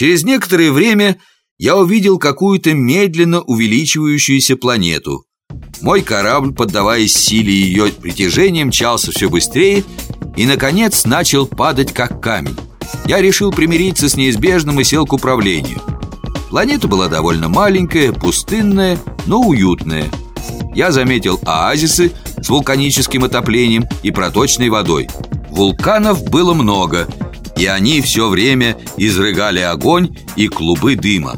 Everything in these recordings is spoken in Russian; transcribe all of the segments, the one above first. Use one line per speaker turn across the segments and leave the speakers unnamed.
Через некоторое время я увидел какую-то медленно увеличивающуюся планету. Мой корабль, поддаваясь силе ее притяжения, мчался все быстрее и, наконец, начал падать как камень. Я решил примириться с неизбежным и сел к управлению. Планета была довольно маленькая, пустынная, но уютная. Я заметил оазисы с вулканическим отоплением и проточной водой. Вулканов было много, и они все время изрыгали огонь и клубы дыма.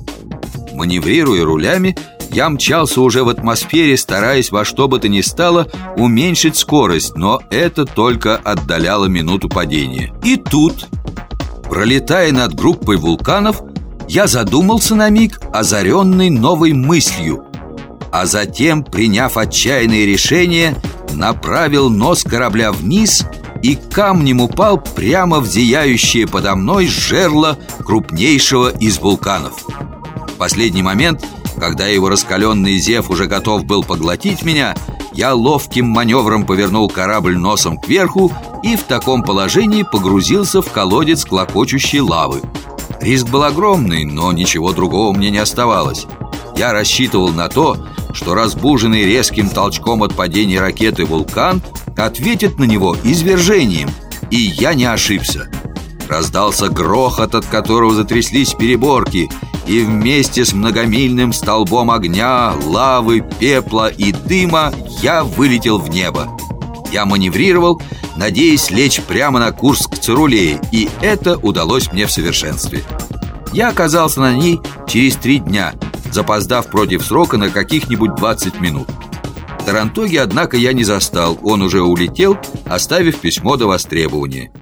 Маневрируя рулями, я мчался уже в атмосфере, стараясь во что бы то ни стало уменьшить скорость, но это только отдаляло минуту падения. И тут, пролетая над группой вулканов, я задумался на миг, озаренный новой мыслью, а затем, приняв отчаянное решение, направил нос корабля вниз и камнем упал прямо в зияющее подо мной жерло крупнейшего из вулканов. В последний момент – когда его раскаленный зев уже готов был поглотить меня, я ловким маневром повернул корабль носом кверху и в таком положении погрузился в колодец клокочущей лавы. Риск был огромный, но ничего другого мне не оставалось. Я рассчитывал на то, что разбуженный резким толчком от падения ракеты вулкан ответит на него извержением, и я не ошибся. Раздался грохот, от которого затряслись переборки – и вместе с многомильным столбом огня, лавы, пепла и дыма я вылетел в небо. Я маневрировал, надеясь лечь прямо на курс к Цирулее, и это удалось мне в совершенстве. Я оказался на ней через три дня, запоздав против срока на каких-нибудь 20 минут. Тарантоги, однако, я не застал, он уже улетел, оставив письмо до востребования.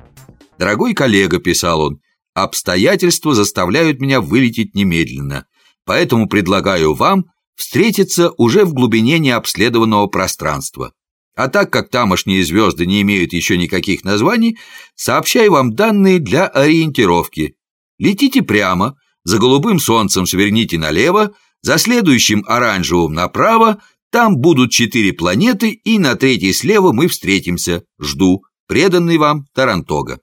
«Дорогой коллега», — писал он, — Обстоятельства заставляют меня вылететь немедленно, поэтому предлагаю вам встретиться уже в глубине необследованного пространства. А так как тамошние звезды не имеют еще никаких названий, сообщаю вам данные для ориентировки. Летите прямо, за голубым солнцем сверните налево, за следующим оранжевым направо, там будут четыре планеты, и на третьей слева мы встретимся. Жду. Преданный вам Тарантога.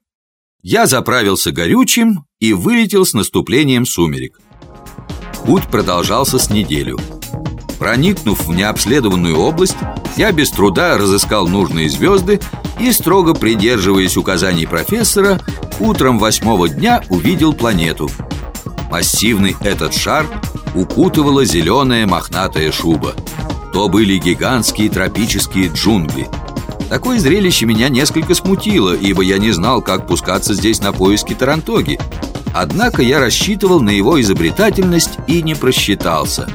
Я заправился горючим и вылетел с наступлением сумерек. Путь продолжался с неделю. Проникнув в необследованную область, я без труда разыскал нужные звезды и, строго придерживаясь указаний профессора, утром восьмого дня увидел планету. Массивный этот шар укутывала зеленая мохнатая шуба. То были гигантские тропические джунгли – Такое зрелище меня несколько смутило, ибо я не знал, как пускаться здесь на поиски Тарантоги. Однако я рассчитывал на его изобретательность и не просчитался.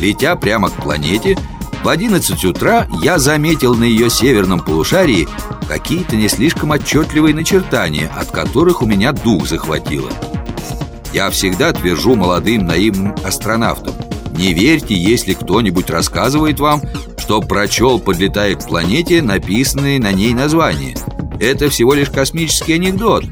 Летя прямо к планете, в 11 утра я заметил на ее северном полушарии какие-то не слишком отчетливые начертания, от которых у меня дух захватило. Я всегда твержу молодым наивным астронавтам Не верьте, если кто-нибудь рассказывает вам, что прочел, подлетая к планете, написанные на ней названия. Это всего лишь космический анекдот.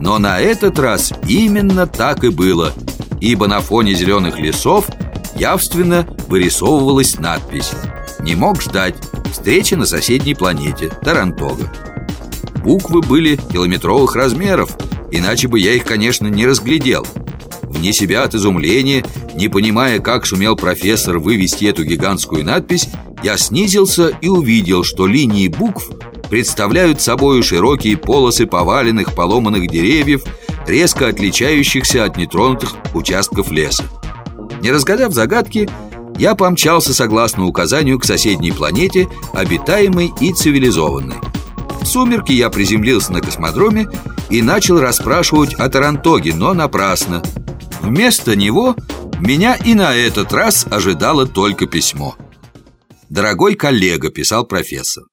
Но на этот раз именно так и было, ибо на фоне зеленых лесов явственно вырисовывалась надпись «Не мог ждать. Встреча на соседней планете. Тарантога». Буквы были километровых размеров, иначе бы я их, конечно, не разглядел – Вне себя от изумления, не понимая, как сумел профессор вывести эту гигантскую надпись, я снизился и увидел, что линии букв представляют собой широкие полосы поваленных, поломанных деревьев, резко отличающихся от нетронутых участков леса. Не разгадав загадки, я помчался согласно указанию к соседней планете, обитаемой и цивилизованной. В сумерки я приземлился на космодроме и начал расспрашивать о Тарантоге, но напрасно – Вместо него меня и на этот раз ожидало только письмо. «Дорогой коллега», — писал профессор,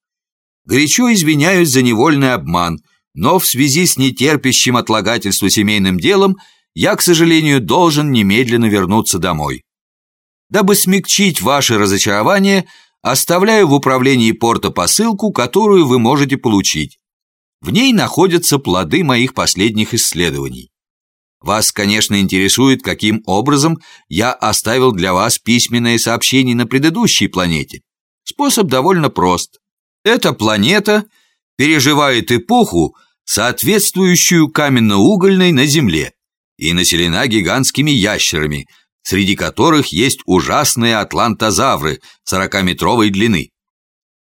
«горячо извиняюсь за невольный обман, но в связи с нетерпящим отлагательства семейным делом я, к сожалению, должен немедленно вернуться домой. Дабы смягчить ваше разочарование, оставляю в управлении порта посылку, которую вы можете получить. В ней находятся плоды моих последних исследований. Вас, конечно, интересует, каким образом я оставил для вас письменное сообщение на предыдущей планете. Способ довольно прост. Эта планета переживает эпоху, соответствующую каменно-угольной на Земле. и населена гигантскими ящерами, среди которых есть ужасные атлантозавры 40-метровой длины.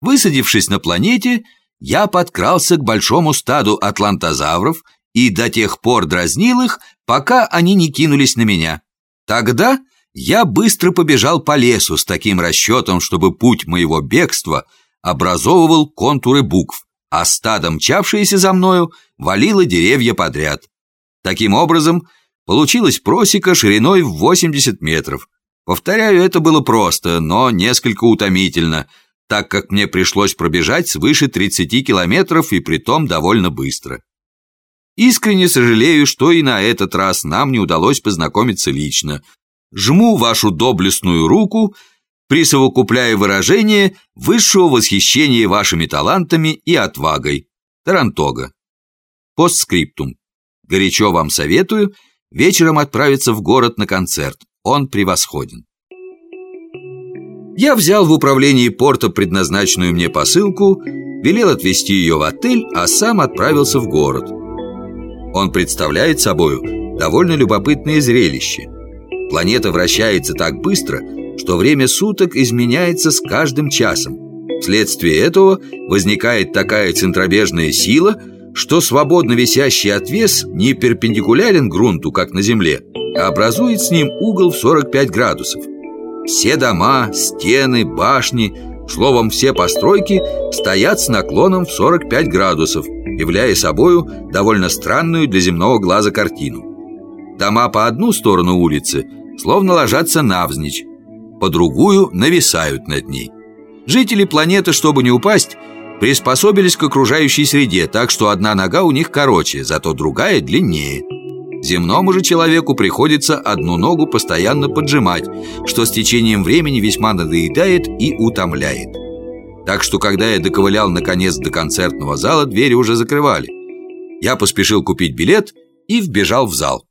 Высадившись на планете, я подкрался к большому стаду атлантозавров и до тех пор дразнил их, пока они не кинулись на меня. Тогда я быстро побежал по лесу с таким расчетом, чтобы путь моего бегства образовывал контуры букв, а стадо, мчавшееся за мною, валило деревья подряд. Таким образом, получилась просека шириной в 80 метров. Повторяю, это было просто, но несколько утомительно, так как мне пришлось пробежать свыше 30 километров и притом довольно быстро. Искренне сожалею, что и на этот раз нам не удалось познакомиться лично. Жму вашу доблестную руку, присовокупляя выражение высшего восхищения вашими талантами и отвагой. Тарантога. Постскриптум. Горячо вам советую вечером отправиться в город на концерт. Он превосходен. Я взял в управлении порта предназначенную мне посылку, велел отвезти ее в отель, а сам отправился в город. Он представляет собою довольно любопытное зрелище. Планета вращается так быстро, что время суток изменяется с каждым часом. Вследствие этого возникает такая центробежная сила, что свободно висящий отвес не перпендикулярен грунту, как на Земле, а образует с ним угол в 45 градусов. Все дома, стены, башни, словом, все постройки стоят с наклоном в 45 градусов, являя собою довольно странную для земного глаза картину. Дома по одну сторону улицы словно ложатся навзничь, по другую нависают над ней. Жители планеты, чтобы не упасть, приспособились к окружающей среде, так что одна нога у них короче, зато другая длиннее. Земному же человеку приходится одну ногу постоянно поджимать, что с течением времени весьма надоедает и утомляет. Так что, когда я доковылял наконец до концертного зала, двери уже закрывали. Я поспешил купить билет и вбежал в зал.